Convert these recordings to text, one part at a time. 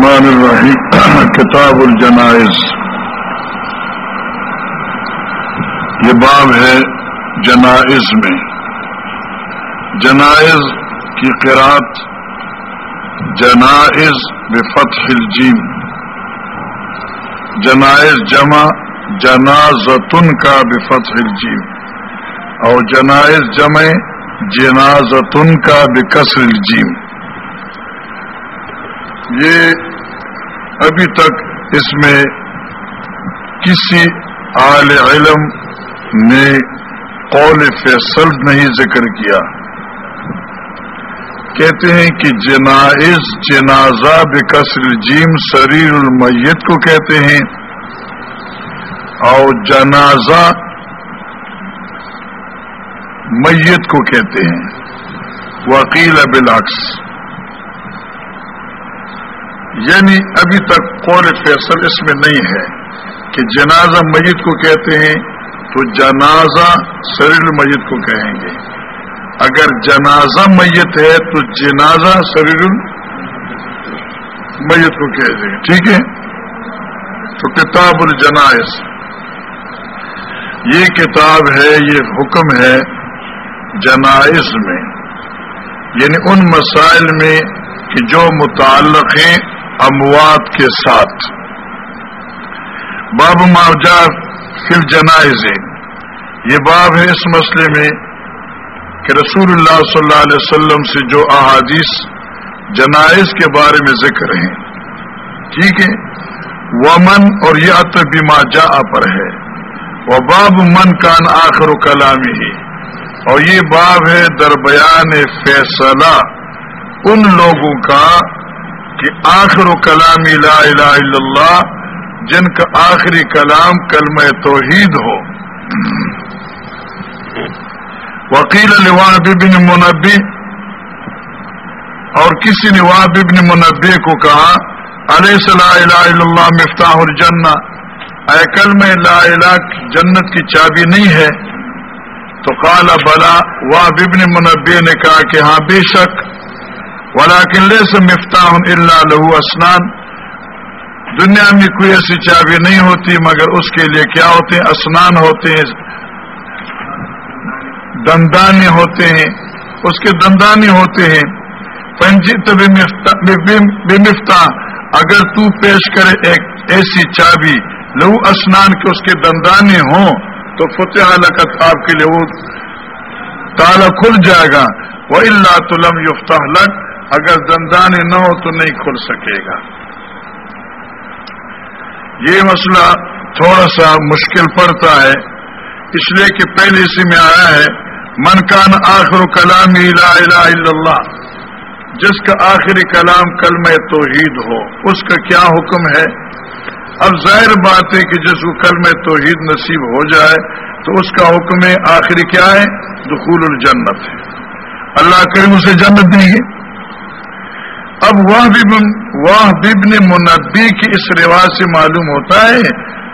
الرحمن الرحیم. کتاب الجنائز. یہ باب ہے جنائز میں. جنائز کی قرات جنائز بفتح الجیم. جنائز جمع، جنازتن کا بفتح الجیم. اور جنائز جمع، جنازتن کا بکسر الجیم. یہ ابھی تک اس میں کسی عال علم نے قول فیصل نہیں ذکر کیا۔ کہتے ہیں کہ جنائز جنازہ بکسر جیم سریر المیت کو کہتے ہیں اور جنازہ میت کو کہتے ہیں۔ وکیل بلاکس یعنی ابھی تک قول فیصل اس میں نہیں ہے کہ جنازہ میت کو کہتے ہیں تو جنازہ سریل میت کو کہیں گے۔ اگر جنازہ میت ہے تو جنازہ سریل میت کو کہہ دیں گے۔ ٹھیک ہے؟ تو کتاب الجنائز۔ یہ کتاب ہے، یہ حکم ہے جنائز میں۔ یعنی ان مسائل میں کہ جو متعلق ہیں اموات کے ساتھ۔ باب معاوجات فل جنائز یہ باب ہے اس مسئلے میں کہ رسول اللہ صلی اللہ علیہ وسلم سے جو احادیث جنائز کے بارے میں ذکر ہیں۔ ٹھیک ہے۔ ومن اور یہ اتبیما جا پر ہے۔ وہ باب من کان آخر و کلامی ہی اور یہ باب ہے دربیان فیصلہ ان لوگوں کا کہ آخر و کلامی لا الہ الا اللہ، جن کا آخری کلام کلم توحید ہو۔ وکیل نواب ابن منبی، اور کسی نواب ابن منبی کو کہا، علیہ صلاح الہ الا اللہ مفتاح الجنہ، اے کلم لا الہ جنت کی چابی نہیں ہے۔ تو قال بلا واب ابن منبی نے کہا کہ ہاں بے شک ولاکن لے سے مفتاح اللہ لہو اسنان دنیا میں کوئی ایسی چابی نہیں ہوتی مگر اس کے لیے کیا ہوتے ہیں؟ اسنان ہوتے ہیں۔ دندانے ہوتے ہیں۔ اس کے دندانے ہوتے ہیں۔ پنجیت بے مفتا اگر تو پیش کرے ایک ایسی چابی، لہو اسنان کے اس کے دندانے ہوں، تو فتح لکت آپ کے لیے وہ تالا کھل جائے گا۔ وہ اللہ تلم یفتہ لک اگر دندانے نہ ہو تو نہیں کھل سکے گا۔ یہ مسئلہ تھوڑا سا مشکل پڑتا ہے۔ اس لیے کہ پہلے اسی میں آیا ہے، من کان آخر کلام لا الہ الا اللہ، جس کا آخری کلام کلم توحید ہو، اس کا کیا حکم ہے؟ اب ظاہر بات ہے کہ جس کو کلم توحید نصیب ہو جائے، تو اس کا حکم آخری کیا ہے؟ دخول الجنت۔ ہے اللہ کریم اسے جنت دیں گے۔ اب وہ ببن منبی کی اس رواج سے معلوم ہوتا ہے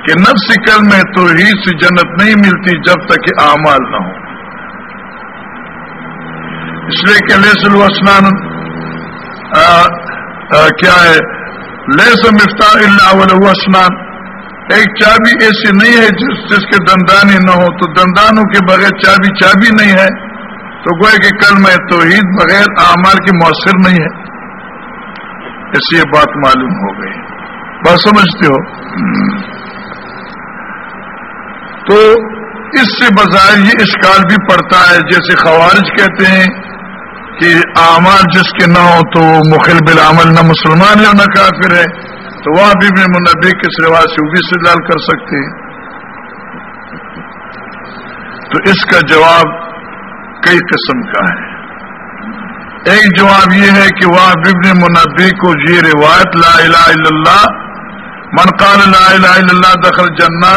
کہ نفس کل میں تو ہی سے جنت نہیں ملتی جب تک کہ اعمال نہ ہو اس لیے کہ لیس الوسنان کیا ہے؟ لیس مفتا اللہ اسنان ایک چابی ایسی نہیں ہے جس جس کے دندانی نہ ہو تو دندانوں کے بغیر چابی چابی نہیں ہے۔ تو گوئے کہ کل میں توحید بغیر اعمال کی مؤثر نہیں ہے۔ اس یہ بات معلوم ہو گئی۔ بات سمجھتے ہو؟ تو اس سے بظاہر یہ اشکال بھی پڑتا ہے، جیسے خوارج کہتے ہیں کہ اعمال جس کے نہ ہو تو مخل بالعمل نہ مسلمان ہے نہ کافر ہے۔ تو وہ ابھی بھی منبی کے سوا سے وہ بھی استدلال کر سکتے ہیں۔ تو اس کا جواب کئی قسم کا ہے۔ ایک جواب یہ ہے کہ وہ ابن منبی کو یہ روایت لا الہ الا اللہ، من قال لا الہ الا اللہ دخل جنا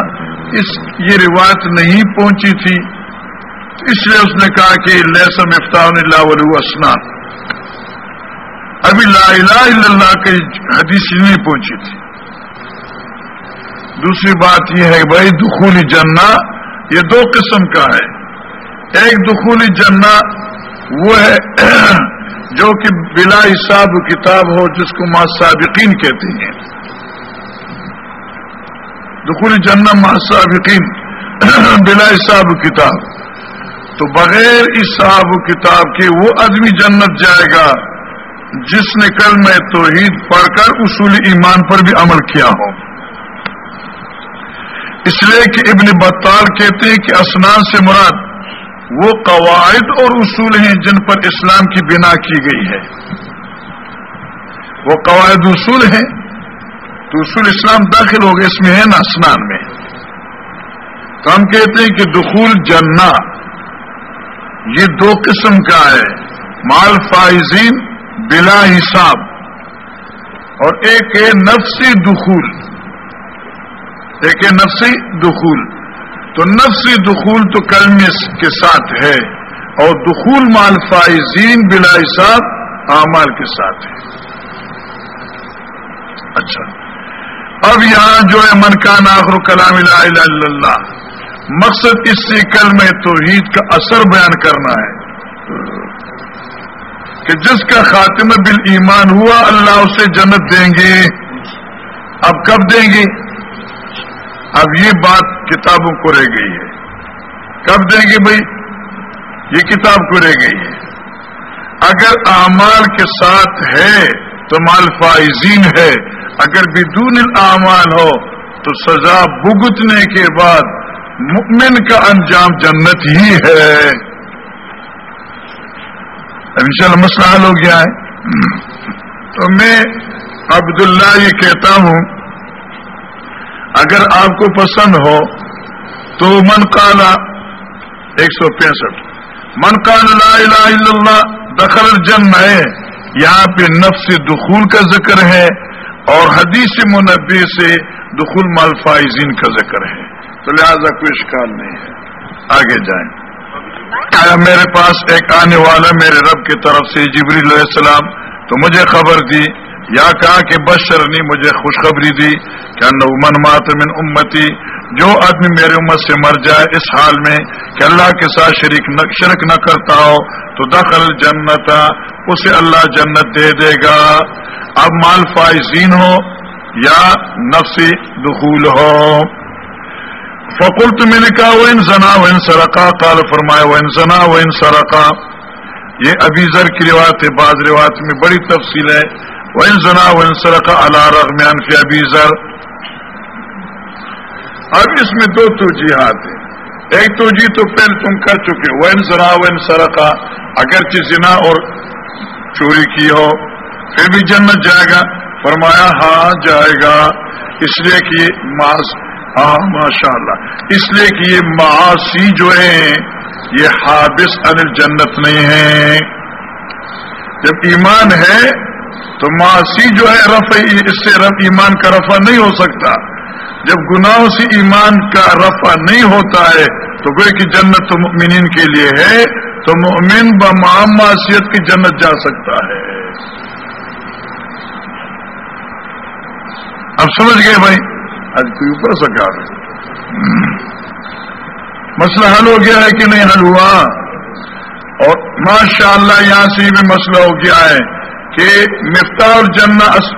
اس یہ روایت نہیں پہنچی تھی۔ اس لیے اس نے کہا کہ لسم افتاح اللہ علیہ اسنان ابھی لا الہ الا اللہ کی حدیث نہیں پہنچی تھی۔ دوسری بات یہ ہے بھائی دخولی جنا یہ دو قسم کا ہے۔ ایک دخولی جنا وہ ہے جو کہ بلا حساب کتاب ہو، جس کو ما سابقین کہتے ہیں۔ دخول جنم ما سابقین بلا حساب کتاب۔ تو بغیر حساب کتاب کے وہ آدمی جنت جائے گا، جس نے کل میں توحید پڑھ کر اصول ایمان پر بھی عمل کیا ہو۔ اس لیے کہ ابن بطال کہتے ہیں کہ اسنان سے مراد وہ قواعد اور اصول ہیں جن پر اسلام کی بنا کی گئی ہے۔ وہ قواعد اصول ہیں تو اصول اسلام داخل ہو گئے اس میں ہے نا اسنان میں۔ تو ہم کہتے ہیں کہ دخول جنا یہ دو قسم کا ہے، مال فائزین بلا حساب۔ اور ایک ہے نفسی دخول، ایک نفسی دخول۔ تو نفسی دخول تو کلمے کے ساتھ ہے اور دخول مال فائزین بلا حساب اعمال کے ساتھ ہے۔ اچھا۔ اب یہاں جو ہے، من کا ناخر کلام الہ الا اللہ۔ مقصد اس سے کل میں توحید کا اثر بیان کرنا ہے۔ کہ جس کا خاتمہ بال ایمان ہوا، اللہ اسے جنت دیں گے۔ اب کب دیں گے؟ اب یہ بات کتابوں کو رہ گئی ہے۔ کب دیں گے بھائی؟ یہ کتاب کو رہ گئی ہے۔ اگر اعمال کے ساتھ ہے تو مال فائزین ہے۔ اگر بدون الاعمال ہو تو سزا بگتنے کے بعد مؤمن کا انجام جنت ہی ہے۔ ان شاء اللہ مسئلہ حل ہو گیا ہے۔ تو میں عبداللہ یہ کہتا ہوں اگر آپ کو پسند ہو تو من کالا ایک سو پینسٹھ۔ من کالا لا الہ الا اللہ، دخل جن ہے۔ یہاں پہ نفس دخول کا ذکر ہے اور حدیث منبی سے دخول مالفائزین کا ذکر ہے۔ تو لہذا کوئی اشکال نہیں ہے۔ آگے جائیں۔ آیا میرے پاس ایک آنے والا میرے رب کی طرف سے جبری علیہ السلام تو مجھے خبر دی، یا کہا کہ بشر نے مجھے خوشخبری دی۔ کہ من مات من امتی، جو آدمی میرے امت سے مر جائے اس حال میں کہ اللہ کے ساتھ شریک نہ شرک نہ کرتا ہو، تو دخل جنت، اسے اللہ جنت دے دے گا۔ اب مال فائزین ہو یا نفسی دخول ہو۔ فکل میں نے کہا وہ ان زنا و ان سرقا کال فرمایا وہ ان زنا و ان سرقا۔ یہ ابیزر کی روایت ہے، بعض روایت میں بڑی تفصیل ہے۔ وین سنا وین سرق اللہ رحمان فی ابھی زر اب اس میں دو توجیحات ہیں۔ ایک توجہ تو پہلے تم کر چکے وین سنا وین سرقا، اگرچہ زنا اور چوری کی ہو، پھر بھی جنت جائے گا۔ فرمایا ہاں جائے گا۔ اس لیے کہ ماس ہاں ماشاء اللہ اس لیے کہ یہ معاشی جو ہیں، یہ حابث انل جنت نہیں ہے جب ایمان ہے، تو معاشی جو ہے، رفع، اس سے رف ایمان کا رفع نہیں ہو سکتا۔ جب گناہوں سے ایمان کا رفع نہیں ہوتا ہے، تو گوئے کی جنت تو مؤمنین کے لیے ہے، تو مؤمن بمام معاشیت کی جنت جا سکتا ہے۔ اب سمجھ گئے بھائی؟ آج کوئی اوپر سکا رہے مسئلہ حل ہو گیا ہے کہ نہیں حل ہوا؟ اور ماشاء اللہ یہاں سے بھی مسئلہ ہو گیا ہے کہ مفتا اور جنت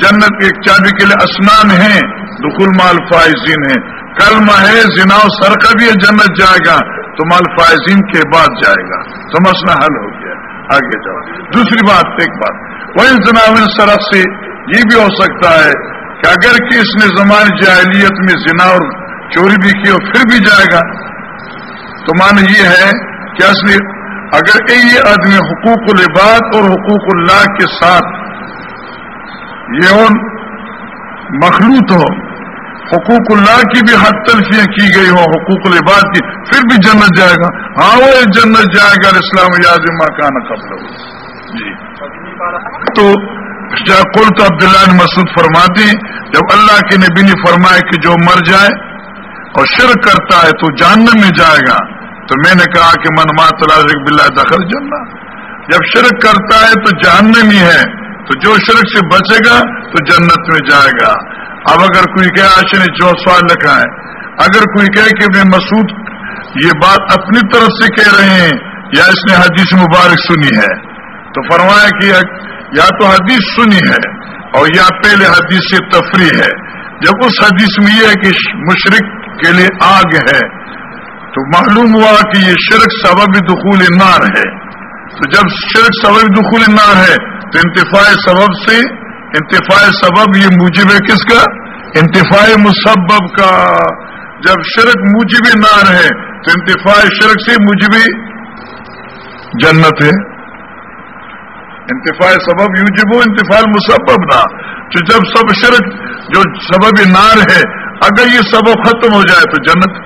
جنت ایک چابی کے لیے اسنان ہیں۔ دخل مال فائزین ہیں کلمہ ہے زنا و سر کا بھی جنت جائے گا، تو مال فائزین کے بعد جائے گا۔ تو مسئلہ حل ہو گیا۔ آگے جاؤ۔ دوسری بات، ایک بات۔ وہ زنا سرف سے یہ بھی ہو سکتا ہے کہ اگر کہ اس نے زمان جاہلیت میں زنا اور چوری بھی کی اور پھر بھی جائے گا، تو مان یہ ہے کہ اصلی اگر یہ آدمی حقوق العباد اور حقوق اللہ کے ساتھ یہ مخلوط ہو حقوق اللہ کی بھی حد تلفیاں کی گئی ہو حقوق العباد کی، پھر بھی جنت جائے گا۔ ہاں وہ جنت جائے گا اسلام یاد مکان قبل۔ جی۔ تو کل تو عبداللہ نے مسعود فرماتے جب اللہ کے نبی نے فرمائے کہ جو مر جائے اور شرک کرتا ہے تو جاننے میں جائے گا۔ تو میں نے کہا کہ من مات بلّہ دخل جنہ جب شرک کرتا ہے تو جاننے میں ہے۔ تو جو شرک سے بچے گا تو جنت میں جائے گا۔ اب اگر کوئی کہ آش نے جو سوال لکھا ہے، اگر کوئی کہے کہ ابن مسعود یہ بات اپنی طرف سے کہہ رہے ہیں، یا اس نے حدیث مبارک سنی ہے۔ تو فرمایا کہ یا تو حدیث سنی ہے اور یا پہلے حدیث سے تفریح ہے۔ جب اس حدیث میں یہ ہے کہ مشرق کے لیے آگ ہے، تو معلوم ہوا کہ یہ شرک سبب دخول نار ہے۔ تو جب شرک سبب دخول نار ہے، تو انتفاع سبب سے انتفاع سبب یہ موجب ہے کس کا؟ انتفاع مسبب کا۔ جب شرک موجب نار ہے تو انتفاع شرک سے موجبی جنت ہے۔ انتفاع سبب یوجب انتفاع مسبب نہ۔ تو جب سب شرک جو سبب نار ہے اگر یہ سبب ختم ہو جائے تو جنت۔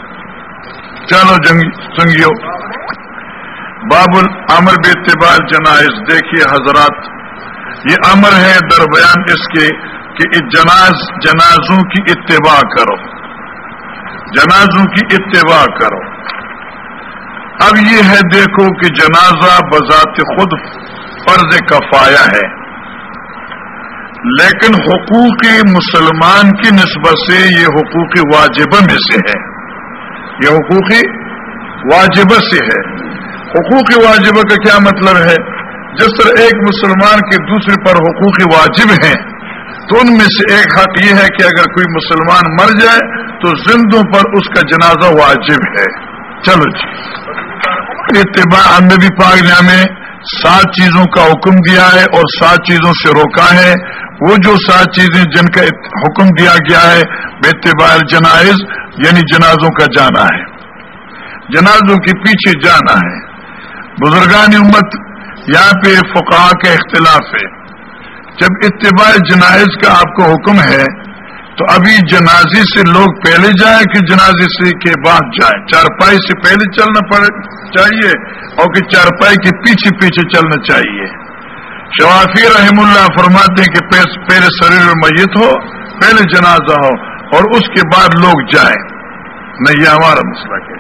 چلو سنگیو۔ باب الامر بے اتباع جنائز دیکھیے حضرات۔ یہ امر ہے در بیان اس کے کہ جناز جنازوں کی اتباع کرو۔ جنازوں کی اتباع کرو۔ اب یہ ہے دیکھو کہ جنازہ بذات خود فرض کفایا ہے۔ لیکن حقوق مسلمان کی نسبت سے یہ حقوق واجبہ میں سے ہے۔ یہ حقوق واجبہ سے ہے۔ حقوق واجبہ کا کیا مطلب ہے؟ جس طرح ایک مسلمان کے دوسرے پر حقوق واجب ہیں، تو ان میں سے ایک حق یہ ہے کہ اگر کوئی مسلمان مر جائے، تو زندوں پر اس کا جنازہ واجب ہے۔ چلو جی۔ اتباع، نبی پاک نے ہمیں سات چیزوں کا حکم دیا ہے اور سات چیزوں سے روکا ہے۔ وہ جو سات چیزیں جن کا حکم دیا گیا ہے بے اتباع جنائز یعنی جنازوں کا جانا ہے۔ جنازوں کے پیچھے جانا ہے۔ بزرگان امت یہاں پہ فقا کا اختلاف ہے۔ جب اتباع جنائز کا آپ کو حکم ہے، تو ابھی جنازی سے لوگ پہلے جائیں کہ جنازے سے کے بعد جائیں۔ چارپائی سے پہلے چلنا پڑے چاہیے اور کہ چارپائی کے پیچھے پیچھے چلنا چاہیے۔ شوافی رحم اللہ فرماتے ہیں کہ پہلے شریر میت ہو، پہلے جنازہ ہو اور اس کے بعد لوگ جائیں۔ نہیں یہ ہمارا مسئلہ ہے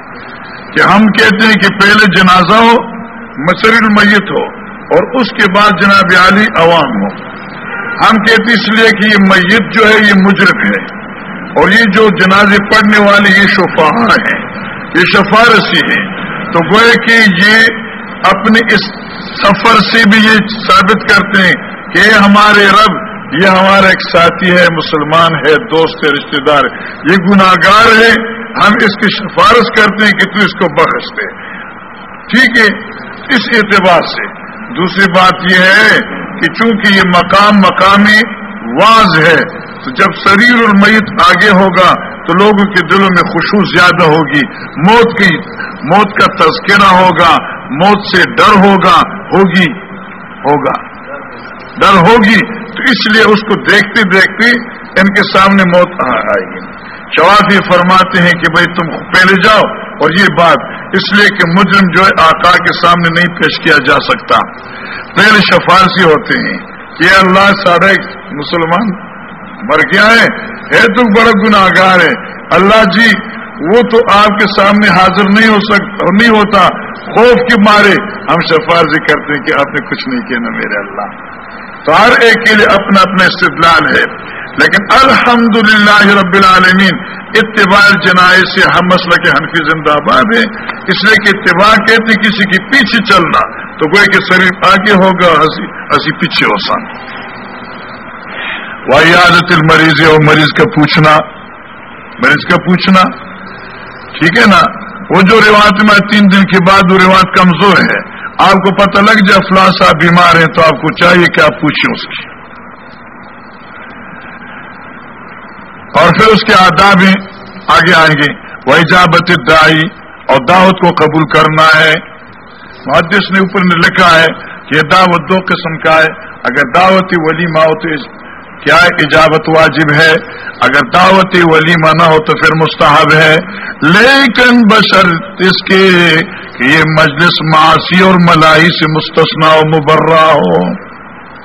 کہ ہم کہتے ہیں کہ پہلے جنازہ ہو شریر میت ہو۔ اور اس کے بعد جناب علی عوام ہو ہم کہتے اس لیے کہ یہ میت جو ہے، یہ مجرم ہے۔ اور یہ جو جنازے پڑھنے والے، یہ شفا ہیں، یہ شفارسی ہیں۔ تو گوئے کہ یہ اپنے اس سفر سے بھی یہ ثابت کرتے ہیں کہ ہمارے رب، یہ ہمارا ایک ساتھی ہے، مسلمان ہے، دوست ہے رشتے دار ہے۔ یہ گناگار ہے۔ ہم اس کی سفارش کرتے ہیں کہ تو اس کو بخش دے۔ ٹھیک ہے، اس اعتبار سے۔ دوسری بات یہ ہے کہ چونکہ یہ مقام مقامی واز ہے، تو جب شریر اور میت آگے ہوگا، تو لوگوں کے دلوں میں خوشبو زیادہ ہوگی، موت کی، موت کا تذکرہ ہوگا، موت سے ڈر ہوگا، ہوگی، ہوگا، ڈر ہوگی، تو اس لیے اس کو دیکھتے دیکھتے ان کے سامنے موت آئے گی۔ جواب یہ فرماتے ہیں کہ بھائی تم پہلے جاؤ اور یہ بات اس لیے کہ مجرم جو ہے آقا کے سامنے نہیں پیش کیا جا سکتا۔ پہلے شفارسی ہوتے ہیں کہ اللہ سارا مسلمان مر گیا ہے ہے تو بڑا گناگار ہے۔ اللہ جی وہ تو آپ کے سامنے حاضر نہیں ہو سکتا نہیں ہوتا۔ خوف کے مارے۔ ہم شفارسی کرتے ہیں کہ آپ نے کچھ نہیں کیا نا میرے اللہ۔ تو ہر ایک کے لیے اپنا اپنا استدلال ہے۔ لیکن الحمد رب العالمین اتباع جنائے سے ہم مسئلہ کے حنفی زندہ آباد ہیں۔ اس لیے کہ اتباع کہتے کسی کے پیچھے چلنا تو کوئی کہ شریف آگے ہوگا، ہنسی پیچھے ہو سن۔ عادت المریض اور مریض کا پوچھنا۔ مریض کا پوچھنا۔ ٹھیک ہے نا؟ وہ جو روایت میں تین دن کے بعد وہ روایت کمزور ہے۔ آپ کو پتہ لگ جائے فلاں صاحب بیمار ہیں تو آپ کو چاہیے کہ آپ پوچھیں اس کی۔ اور پھر اس کے آداب آگے آئیں گے۔ وہ ایجابت دائی اور دعوت کو قبول کرنا ہے۔ محدث نے اوپر نے لکھا ہے کہ یہ دعوت دو قسم کا ہے۔ اگر دعوتی ولیمہ ہو تو کیا ایجابت واجب ہے؟ اگر دعوتی ولیمہ نہ ہو تو پھر مستحب ہے۔ لیکن بشر اس کے کہ یہ مجلس معاشی اور ملائی سے مستثنا و مبرہ ہو۔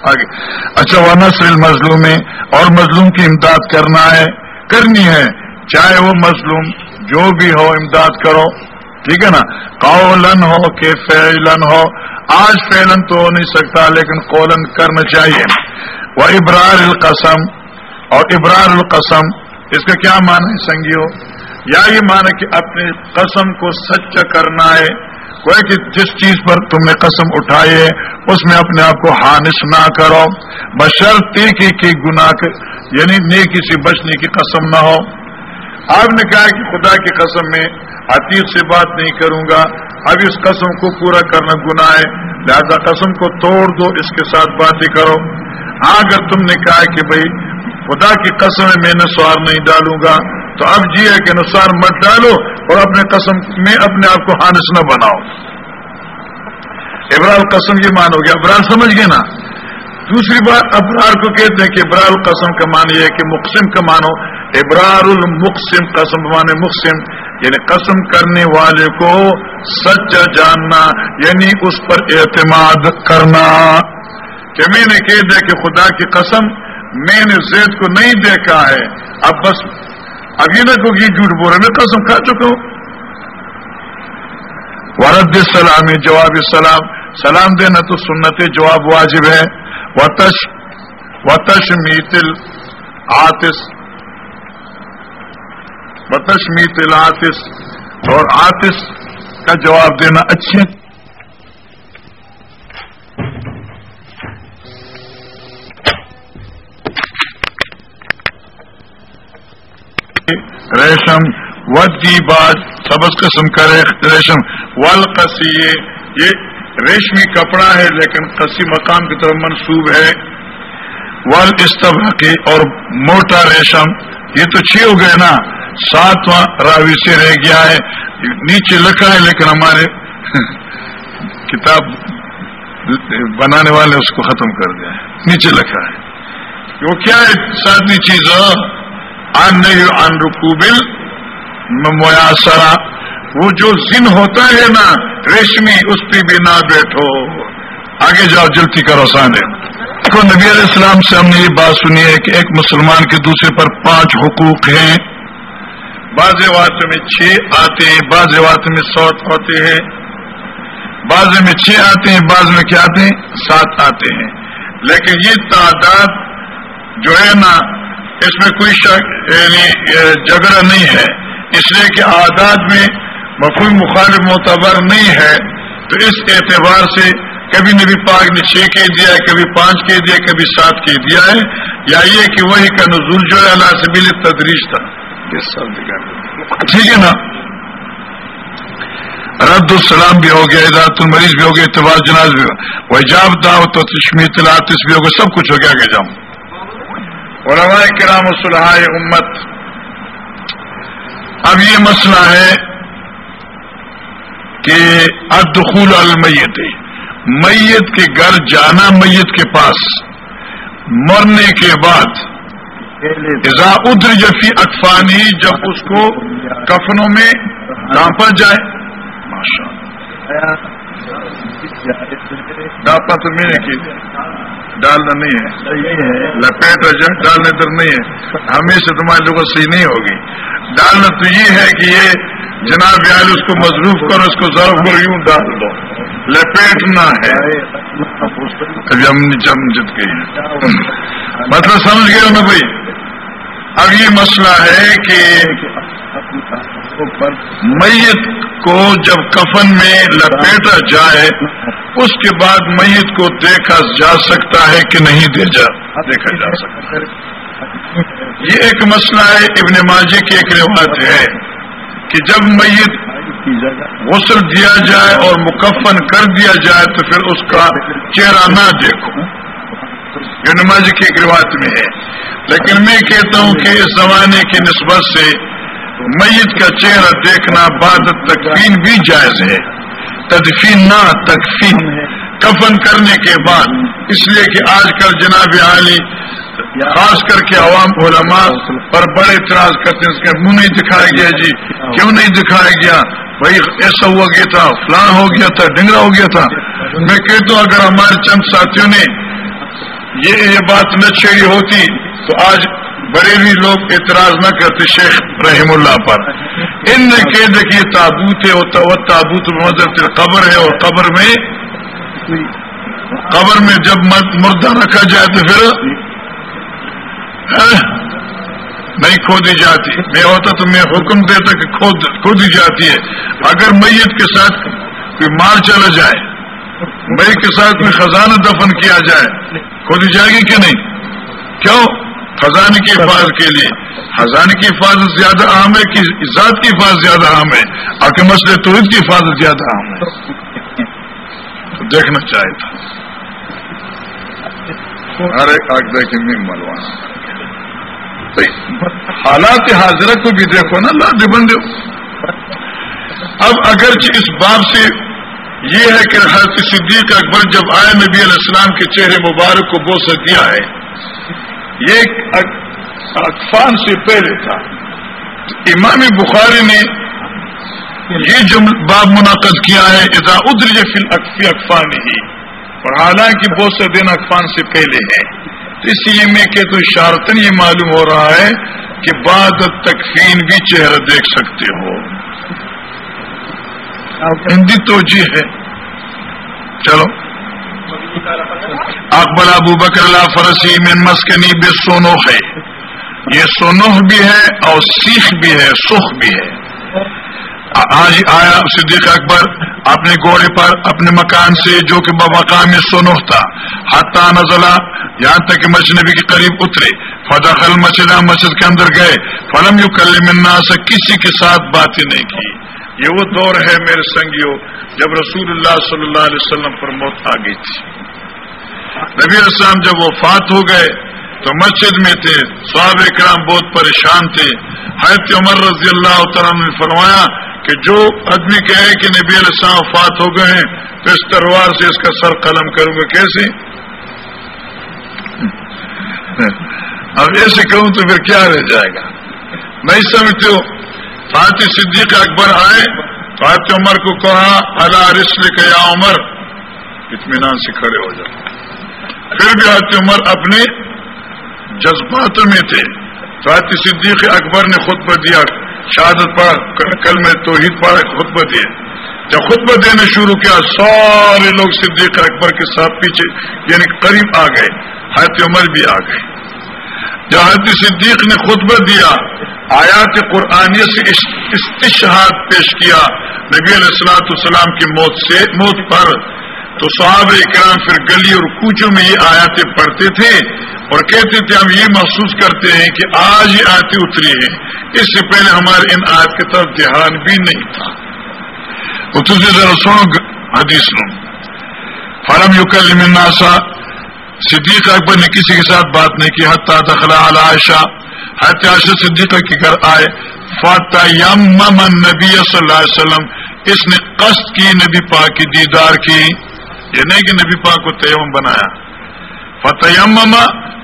آگے۔ اچھا وہ نسل مظلوم اور مظلوم کی امداد کرنا ہے۔ کرنی ہے۔ چاہے وہ مظلوم جو بھی ہو، امداد کرو۔ ٹھیک ہے نا؟ قولن ہو کہ فیلن ہو۔ آج فیلن تو ہو نہیں سکتا، لیکن قولن کرنا چاہیے۔ وہ ابرار القسم۔ اور ابرار القسم، اس کا کیا معنی ہے سنگیو؟ یا یہ معنی کہ اپنے قسم کو سچا کرنا ہے۔ کوئی کہ جس چیز پر تم نے قسم اٹھائی ہے، اس میں اپنے آپ کو حانس نہ کرو۔ بشرطی کی گناہ یعنی نیکی سے بچنے کی قسم نہ ہو۔ آپ نے کہا کہ خدا کی قسم میں عتیق سے بات نہیں کروں گا۔ اب اس قسم کو پورا کرنا گناہ ہے۔ لہذا قسم کو توڑ دو، اس کے ساتھ باتیں کرو۔ ہاں اگر تم نے کہا کہ بھائی خدا کی قسم میں میں نسوار نہیں ڈالوں گا، تو اب جی ہے کہ نسوار مت ڈالو اور اپنے قسم میں اپنے آپ کو حانس نہ بناؤ۔ ابرال قسم یہ مانو گے ابرال، سمجھ گئے نا؟ دوسری بات ابرار کو کہتے ہیں کہ ابرار قسم کا مان یہ ہے کہ مقسم کا مانو ابرار المقسم، قسم مانے مقسم یعنی قسم کرنے والے کو سچ جاننا یعنی اس پر اعتماد کرنا۔ کہ میں نے کہہ دیا کہ خدا کی قسم، میں نے زید کو نہیں دیکھا ہے۔ اب بس، ابھی نہ کو یہ جھوٹ بول رہے میں قسم کھا چکا ہوں۔ ورد سلام جواب سلام سلام دینا تو سنت جواب واجب ہے۔ وتش وتش میتل آتس وتش میتل آتس اور آتس کا جواب دینا اچھے ریشم ودی باز سبز قسم کا ریشم ول کسی یہ ریشمی کپڑا ہے، لیکن کسی مقام کی طرف منسوب ہے۔ ول استباقی اور موٹا ریشم، یہ تو چھ ہو گئے نا۔ ساتواں راوی سے رہ گیا ہے۔ نیچے لکھا ہے، لیکن ہمارے کتاب بنانے والے اس کو ختم کر دیا ہے۔ نیچے لکھا ہے۔ وہ کیا ہے ساتویں چیز؟ ان ان میاسرا وہ جو زن ہوتا ہے نا، ریشمی، اس پہ بھی نہ بیٹھو۔ آگے جاؤ، جلدی کرو سانے۔ دیکھو، نبی علیہ السلام سے ہم نے یہ بات سنی ہے کہ ایک مسلمان کے دوسرے پر پانچ حقوق ہیں۔ بعض بات میں چھ آتے ہیں، بعض بات میں سوت ہوتے ہیں۔ بعض میں چھ آتے ہیں، بعض میں کیا آتے ہیں؟ سات آتے ہیں۔ لیکن یہ تعداد جو ہے نا، اس میں کوئی یعنی جگڑا نہیں ہے۔ اس لیے کہ آداد میں مفہوم مخالف معتبر نہیں ہے تو اس اعتبار سے کبھی نبی پاک نے چھ کہہ دیا ہے کبھی پانچ کہہ دیا کبھی سات کہہ دیا ہے۔ یا یہ کہ وہی کا نزول جو ہے اللہ سے مل تدریج تھا ٹھیک ہے نا؟ رد السلام بھی ہو گیا ہدایت المریض بھی ہو گیا اتباع جناز بھی ہو جاب دعوت و تشمی بھی ہو گیا سب کچھ ہو گیا کہ جاؤں۔ علماء کرام صلاح امت۔ اب یہ مسئلہ ہے کہ ادخول المیت میت کے گھر جانا میت کے پاس۔ مرنے کے بعد ادر جفی اطفانی جب اس کو کفنوں میں ڈانپا جائے۔ ڈانپا تو میں نے کی ڈالنا نہیں ہے۔ لپیٹ ڈالنے تو نہیں ہے۔ ہمیشہ تمہارے لوگوں صحیح نہیں ہوگی۔ ڈالنا تو یہ ہے کہ یہ جناب یار اس کو مضروف کرو، اس کو ضرور کرو، یوں ڈال دو۔ لپیٹنا ہے۔ ابھی ہم جم جت گئی مطلب سمجھ گئے نا بھائی؟ اب یہ مسئلہ ہے کہ میت کو جب کفن میں لپیٹا جائے، اس کے بعد میت کو دیکھا جا سکتا ہے کہ نہیں دے جا دیکھا جا سکتا۔ ہے یہ ایک مسئلہ ہے، ابن ماجی کی ایک روایت ہے۔ کہ جب میت غسل دیا جائے اور مکفن کر دیا جائے تو پھر اس کا چہرہ نہ دیکھو ابن ماجی کی ایک روایت میں ہے۔ لیکن میں کہتا ہوں کہ اس زمانے کی نسبت سے میت کا چہرہ دیکھنا بعد تکفین بھی جائز ہے۔ تدفین نہ تکفین۔ کفن کرنے کے بعد۔ اس لیے کہ آج کل جناب عالی خاص کر کے عوام علماء پر بڑے اعتراض کرتے ہیں، اس کا منہ نہیں دکھایا گیا جی کیوں نہیں دکھایا گیا؟ بھائی، ایسا ہوا گیا تھا، فلاں ہو گیا تھا ڈنگرا ہو گیا تھا۔ میں کہتا ہوں اگر ہمارے چند ساتھیوں نے یہ یہ بات نہ چھیڑی ہوتی تو آج بریلی لوگ اعتراض نہ کرتے شیخ رحم اللہ پر۔ ان نے کہہ دے کہ یہ تابوت ہے تابوت مذہب قبر ہے اور قبر میں قبر میں جب مردہ رکھا جائے تو پھر نہیں کھودی جاتی۔ میں ہوتا تو میں حکم دیتا کہ کھودی جاتی ہے۔ اگر میت کے ساتھ کوئی مار چلا جائے بھائی کے ساتھ کوئی خزانہ دفن کیا جائے کھولی جائے گی کہ نہیں؟ کیوں؟ خزانے کی حفاظت کے لیے۔ خزانے کی حفاظت زیادہ اہم ہے کہ ذات کی حفاظت زیادہ اہم ہے؟ اور کہ مسئلے تو کی حفاظت زیادہ اہم ہے۔ تو دیکھنا چاہے تھا۔ ارے آگ دیکھیں، نہیں ملوانا۔ حالات حاضرہ کو بھی دیکھو نا اللہ بندے۔ اب اگرچہ اس باب سے یہ ہے کہ حضرت صدیق اکبر جب آئے، نبی علیہ السلام کے چہرے مبارک کو بوسہ دیا ہے۔ یہ اقفان سے پہلے تھا۔ امام بخاری نے یہ جو باب منعقد کیا ہے ادا ادر فل اقفی اقفان ہی۔ اور حالانکہ بوسہ دینا اقفان سے پہلے ہے اس لیے میں کہ تو شارتن یہ معلوم ہو رہا ہے کہ بعد تکفین بھی چہرہ دیکھ سکتے ہو۔ ہندی توجہ ہے۔ چلو۔ اکبر ابو بکر اللہ فرسی میں مسکنی بے سونو ہے۔ یہ سونوح بھی ہے اور سیخ بھی ہے سخ بھی ہے۔ آج آیا صدیق اکبر اپنے گھوڑے پر اپنے مکان سے جو کہ مقام سونوح تھا حتہ نزلہ یہاں تک کہ مسجد نبی کے قریب اترے۔ فداخل مسجد مسجد کے اندر گئے۔ فلم یو کل منا سے کسی کے ساتھ باتیں نہیں کی۔ یہ وہ دور ہے میرے سنگیوں، جب رسول اللہ صلی اللہ علیہ وسلم پر موت آ گئی تھی۔ نبی السلام جب وہ فات ہو گئے، تو مسجد میں تھے۔ صحاب کرام بہت پریشان تھے۔ حیرت عمر رضی اللہ تعالیٰ نے فرمایا کہ جو آدمی کہے کہ نبی علیہ السلام فات ہو گئے ہیں، تو اس تلوار سے اس کا سر قلم کروں گا، کیسے؟ اب ایسے کہوں تو پھر کیا رہ جائے گا؟ میں سمجھتی ہوں فاتح صدیق اکبر آئے فاتح عمر کو کہا اللہ رسل کے یا عمر؟ اطمینان سے کھڑے ہو جائے پھر بھی فاتح عمر اپنے جذبات میں تھے۔ فاتح صدیق اکبر نے خطبہ دیا۔ شہادت پڑھا کل میں توحید پڑھا خطبہ دیے جب خطبہ دینا شروع کیا، سارے لوگ صدیق اکبر کے ساتھ پیچھے یعنی قریب آ گئے، حضرت عمر بھی آ گئے۔ جہاد صدیق نے خطبہ دیا، آیات قرآنی سے استشہاد پیش کیا۔ نبی علیہ السلاۃ السلام کی موت سے، موت پر۔ تو صحاب اکرام پھر گلی اور کوچوں میں یہ آیاتیں پڑھتے تھے اور کہتے تھے، ہم یہ محسوس کرتے ہیں کہ آج یہ آیتیں اتری ہیں۔ اس سے پہلے ہمارے ان آیت کی طرف دھیان بھی نہیں تھا۔ وہ تجھے ذرا سنو حدیث لوں فارم یو کل مناسا صدیق اکبر نے کسی کے ساتھ بات نہیں کی، حتیٰ دخلا عائشہ۔ حت عائشہ صدیقہ کے گھر آئے۔ فاتح یم نبی صلی اللہ علیہ وسلم۔ اس نے قصد کی، نبی پاک کی دیدار کی۔ یہ نہیں کہ نبی پاک کو تیمم بنایا۔ فتح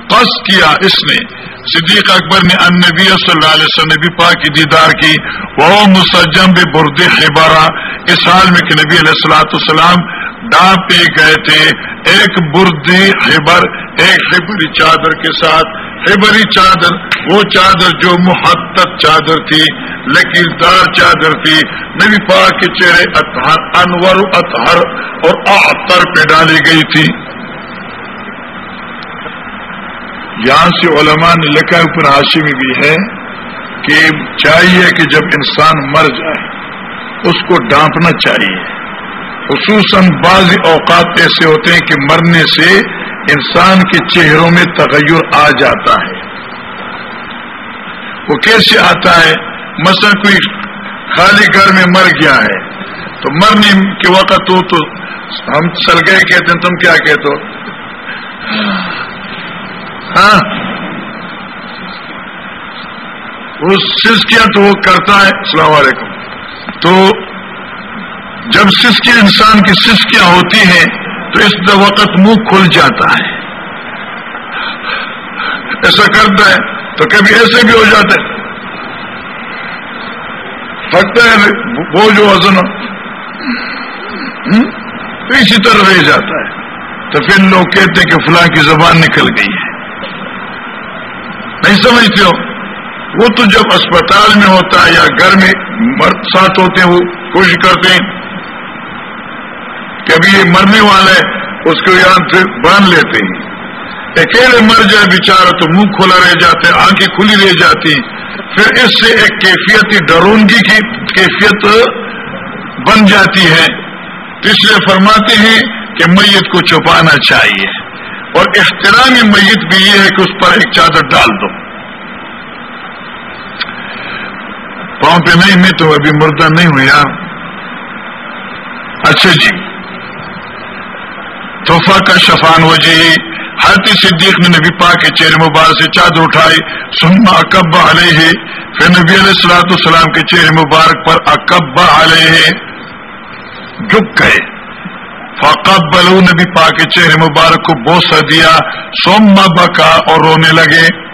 قصد کیا اس نے۔ صدیق اکبر نے ان نبی صلی اللہ علیہ وسلم نبی پاک کی دیدار کی وہ مسجم بے برد خبارہ اس حال میں کہ نبی علیہ السلاۃ السلام ڈانپے گئے تھے۔ ایک بردی خبر ایک خبری چادر کے ساتھ۔ خبری چادر، وہ چادر جو محدت چادر تھی، لکیردار چادر تھی۔ نبی پاک کے چہرے انور اطہر اور اختر پہ ڈالی گئی تھی۔ یہاں سے علماء نے لکھا اوپر حاشی میں بھی ہے کہ چاہیے کہ جب انسان مر جائے، اس کو ڈانپنا چاہیے۔ خصوصاً بعض اوقات ایسے ہوتے ہیں کہ مرنے سے انسان کے چہروں میں تغیر آ جاتا ہے۔ وہ کیسے آتا ہے؟ مثلا کوئی خالی گھر میں مر گیا ہے، تو مرنے کے وقت ہو تو ہم چل گئے، کہتے ہیں، تم کیا کہتے ہو؟ ہاں۔ وہ سس کیا تو وہ کرتا ہے، السلام علیکم۔ تو جب سسکیاں انسان کی سسکیاں ہوتی ہیں، تو اس وقت منہ کھل جاتا ہے۔ ایسا کرتا ہے تو کبھی ایسے بھی ہو جاتا ہے۔ تھکتا ہے، وہ جو وزن تو اسی طرح رہ جاتا ہے۔ تو پھر لوگ کہتے ہیں کہ فلاں کی زبان نکل گئی ہے۔ نہیں سمجھتے ہو۔ وہ تو جب اسپتال میں ہوتا ہے یا گھر میں مرد ساتھ ہوتے ہیں، وہ کوشش کرتے ہیں کہ ابھی یہ مرنے والا ہے، اس کو یہاں سے باندھ لیتے ہیں۔ اکیلے مر جائے بیچارہ تو منہ کھلا رہ جاتے ہیں آنکھیں کھلی رہ جاتی پھر اس سے ایک کیفیت ڈرونگی کی کیفیت بن جاتی ہے۔ اس لیے فرماتے ہیں کہ میت کو چھپانا چاہیے۔ اور احترامی میت بھی یہ ہے کہ اس پر ایک چادر ڈال دو۔ پاؤں پہ نہیں میں تو ابھی مردہ نہیں ہوں، یار۔ اچھا جی۔ توحفہ کا شفان وجہ حضرت صدیق نے نبی پاک کے چہرے مبارک سے چادر اٹھائی سنما اکب علیہ، پھر نبی علیہ السلاۃ السلام کے چہرے مبارک پر اکب علیہ، جھک گئے۔ فقب بلو نبی پاک کے چہرے مبارک کو بوسا دیا سوما بکا اور رونے لگے۔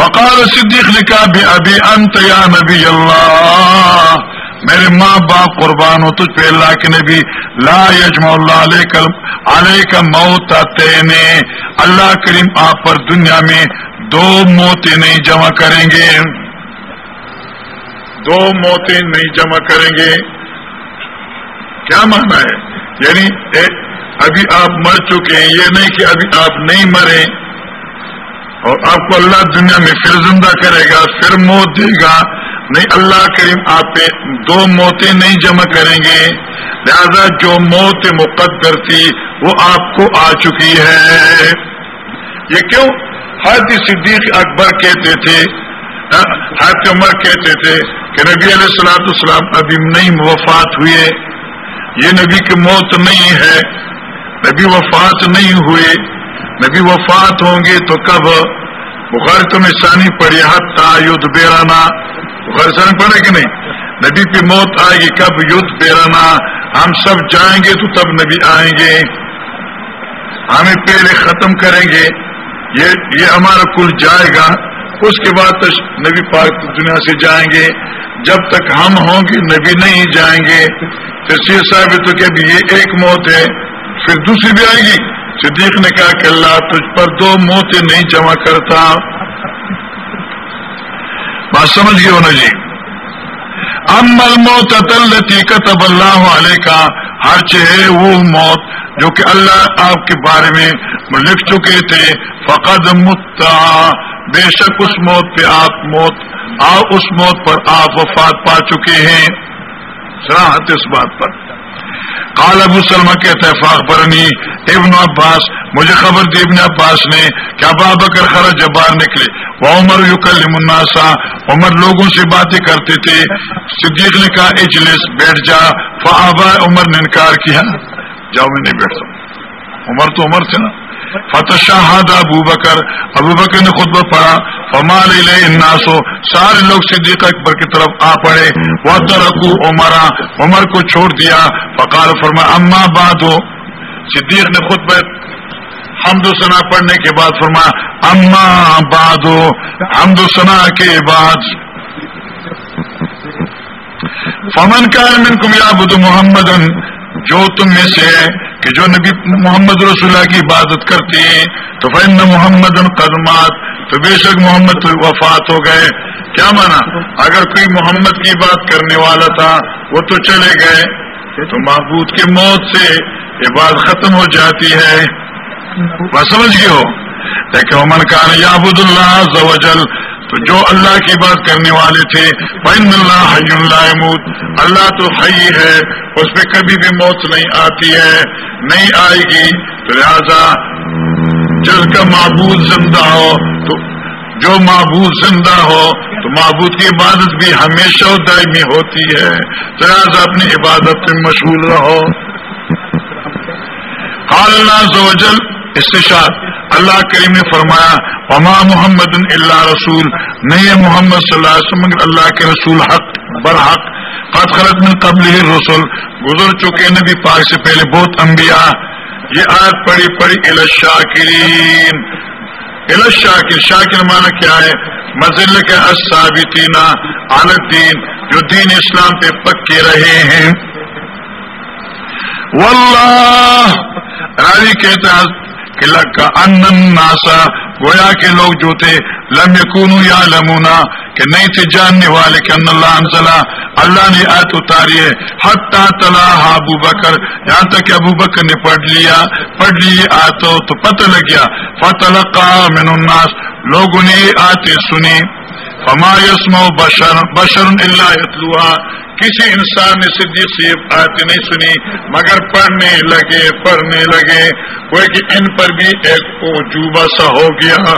فقال صدیق نے کہا بھی ابھی انت یا نبی اللہ، میرے ماں باپ قربان ہو تجھ پہ، اللہ کے نبی، لا یجم اللہ علیہ علیہ کا موت تینے اللہ کریم آپ پر دنیا میں دو موتیں نہیں جمع کریں گے۔ دو موتیں نہیں جمع کریں گے۔ کیا مانا ہے؟ یعنی ابھی آپ مر چکے ہیں، یہ نہیں کہ ابھی آپ نہیں مرے۔ اور آپ کو اللہ دنیا میں پھر زندہ کرے گا، پھر موت دے گا۔ نہیں، اللہ کریم آپ پہ دو موتیں نہیں جمع کریں گے۔ لہذا جو موت مقدر تھی، وہ آپ کو آ چکی ہے۔ یہ کیوں؟ حد صدیق اکبر کہتے تھے حد عمر کہتے تھے کہ نبی علیہ السلاۃ السلام ابھی نہیں وفات ہوئے۔ یہ نبی کی موت نہیں ہے۔ نبی وفات نہیں ہوئے۔ نبی وفات ہوں گے تو کب؟ بخار تمہیں ثانی پڑی حد تعید بیرانا۔ غرضان پڑے کہ نہیں؟ نبی پہ موت آئے گی، کب؟ یدھ پیرانا ہم سب جائیں گے تو تب نبی آئیں گے۔ ہمیں پہلے ختم کریں گے۔ یہ یہ ہمارا کل جائے گا۔ اس کے بعد نبی پاک دنیا سے جائیں گے۔ جب تک ہم ہوں گے، نبی نہیں جائیں گے۔ پھر سیر صاحب تو کہ یہ ایک موت ہے، پھر دوسری بھی آئے گی۔ صدیق نے کہا کہ اللہ تجھ پر دو موتیں نہیں جمع کرتا۔ بات سمجھ گئے ہونا جی۔ امل موت تلتی کتب اللہ علیہ کا ہر چہرے وہ موت جو کہ اللہ آپ کے بارے میں لکھ چکے تھے۔ فقد متا، بے شک اس موت پہ آپ موت، آ، اس موت پر آپ وفات پا چکے ہیں۔ سراہت اس بات پر۔ قال ابو سلمہ کہتا ہے فاق برنی ابن عباس، مجھے خبر دی ابن عباس نے کہ ابا بکر خرج جب باہر نکلے۔ وہ عمر یکلم مناسا عمر لوگوں سے باتیں کرتے تھے۔ صدیق نے کہا، اجلس، بیٹھ جا۔ فابا عمر نے انکار کیا۔ جاؤ میں نہیں بیٹھتا۔ عمر تو عمر تھے نا۔ فتح شاہد ابو بکر ابو بکر نے خطبہ پڑھا فمال اناسو سارے لوگ صدیق اکبر کی طرف آ پڑے۔ وہ ترکو عمرا عمر کو چھوڑ دیا۔ فقال فرما اما باد ہو صدیق نے خطبہ حمد و ثنا پڑھنے کے بعد فرما اما باد ہو حمد و ثنا کے بعد۔ فمن کا من کم یا بدھ محمد جو تم میں سے کہ جو نبی محمد رسول اللہ کی عبادت کرتے ہیں، تو فن محمد قدمات تو بے شک محمد وفات ہو گئے۔ کیا مانا؟ اگر کوئی محمد کی بات کرنے والا تھا، وہ تو چلے گئے۔ تو محبود کی موت سے یہ بات ختم ہو جاتی ہے۔ بس سمجھ گئے ہو؟ لیکن امن کان یابد اللہ تو جو اللہ کی بات کرنے والے تھے بین اللہ حی اللہ موت اللہ تو حی ہے، اس پہ کبھی بھی موت نہیں آتی ہے، نہیں آئے گی۔ تو لہذا جس کا معبود زندہ ہو، تو جو معبود زندہ ہو، تو معبود کی عبادت بھی ہمیشہ دائمی ہوتی ہے۔ لہٰذا اپنی عبادت میں مشغول رہو۔ اللہ زوجل استشاد اللہ کریم نے فرمایا، وما محمد اللہ رسول، نہیں محمد صلی اللہ علیہ وسلم اللہ کے رسول حق، برحق، قد خلط من قبل ہی رسول گزر چکے نبی پاک سے پہلے بہت انبیاء۔ یہ آیت پڑی پڑی الشاکرین۔ الشاکر، شاکر معنی کیا ہے؟ مزل کے الثابتین علی الدین، جو دین اسلام پہ پکے رہے ہیں۔ واللہ راوی کہتا کہ کا ان ناسا، گویا کے لوگ جو تھے، لم یکونو یا لمونا کہ نہیں تھے جاننے والے کہ ان اللہ انزلا اللہ نے آیت اتاری ہے، حتی تلا ابو بکر، یہاں تک کہ ابو بکر نے پڑھ لیا، پڑھ لی آیتوں تو پتہ لگ گیا، فتلقا من الناس، لوگوں نے آتے سنی، فما یسمو بشر بشر اللہ یتلوها کسی انسان نے صدیق سے آیت نہیں سنی، مگر پڑھنے لگے پڑھنے لگے۔ کوئی کہ ان پر بھی ایک عجوبہ سا ہو گیا۔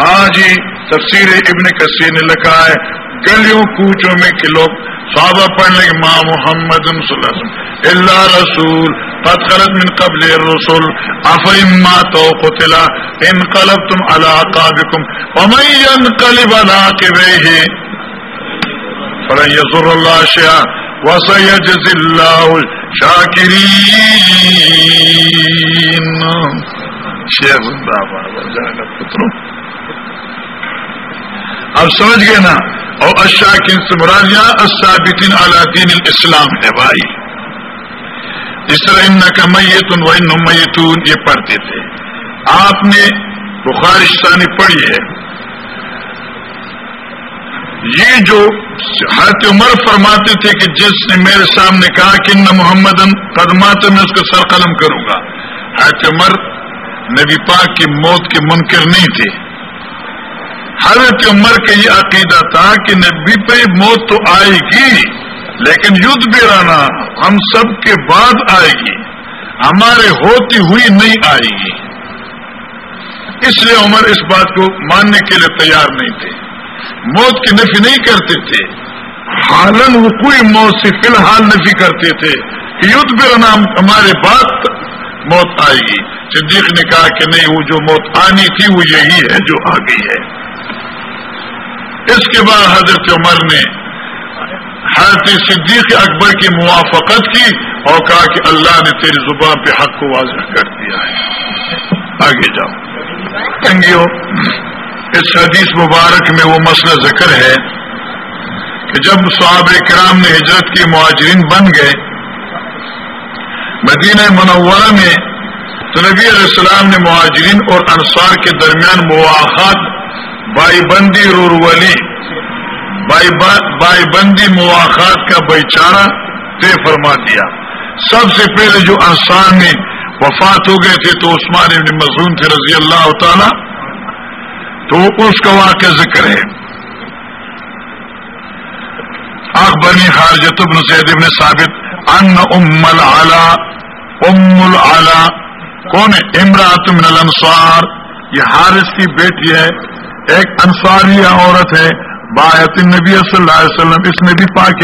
ہاں جی تفسیر ابن کثیر نے لکھا ہے، گلیوں کوچوں میں کہ لوگ صحابہ پڑھنے کے ماں محمد اللہ رسول، قد خلط من قبل الرسول افرم ما تو قتلا انقلب تم علاقابکم ومن ينقلب على عقبيه فلن يضر الله شيئا وسيجزي الله الشاكرين شیخ زندہ پتروں اب سمجھ گئے نا؟ اور اشاکین سے مراد یہاں الثابتین علی دین الاسلام ہے بھائی۔ اس طرح ان کا میتون و ان میتون یہ پڑھتے تھے۔ آپ نے بخارستانی پڑھی ہے۔ یہ جو حضرت عمر فرماتے تھے کہ جس نے میرے سامنے کہا کہ نہ محمد قدمات میں اس کو سر قلم کروں گا، حضرت عمر نبی پاک کی موت کے منکر نہیں تھے۔ حضرت عمر کا یہ عقیدہ تھا کہ نبی پہ موت تو آئے گی، لیکن یدھ بھی رہنا ہم سب کے بعد آئے گی، ہمارے ہوتی ہوئی نہیں آئے گی۔ اس لیے عمر اس بات کو ماننے کے لیے تیار نہیں تھے۔ موت کی نفی نہیں کرتے تھے۔ حالن وقوع موت سے فی الحال نفی کرتے تھے۔ کہ یدھ برنا ہمارے بعد موت آئے گی۔ صدیق نے کہا کہ نہیں، وہ جو موت آنی تھی، وہ یہی ہے جو آ گئی ہے۔ اس کے بعد حضرت عمر نے حضرت صدیق اکبر کی موافقت کی اور کہا کہ اللہ نے تیری زبان پہ حق کو واضح کر دیا ہے۔ آگے جاؤ۔ تنگیو اس حدیث مبارک میں وہ مسئلہ ذکر ہے کہ جب صحاب کرام نے ہجرت کے مہاجرین بن گئے، مدینہ منورہ میں تو نبی علیہ السلام نے مہاجرین اور انصار کے درمیان مواخات بائی بندی رورولی بائی بندی مواخات کا بھائی چارہ طے فرما دیا۔ سب سے پہلے جو انصار میں وفات ہو گئے تھے تو عثمان ابن مضمون تھے رضی اللہ تعالی تو اس کا واقعہ ذکر ہے۔ اخبرنی خارجت ابن سید ابن ثابت، ان ام العلا ام العلا، کون ہے؟ امراط من الانصار۔ یہ حارث کی بیٹی ہے، ایک انصاری عورت ہے۔ باعت نبی صلی اللہ علیہ وسلم، اس نے بھی پاک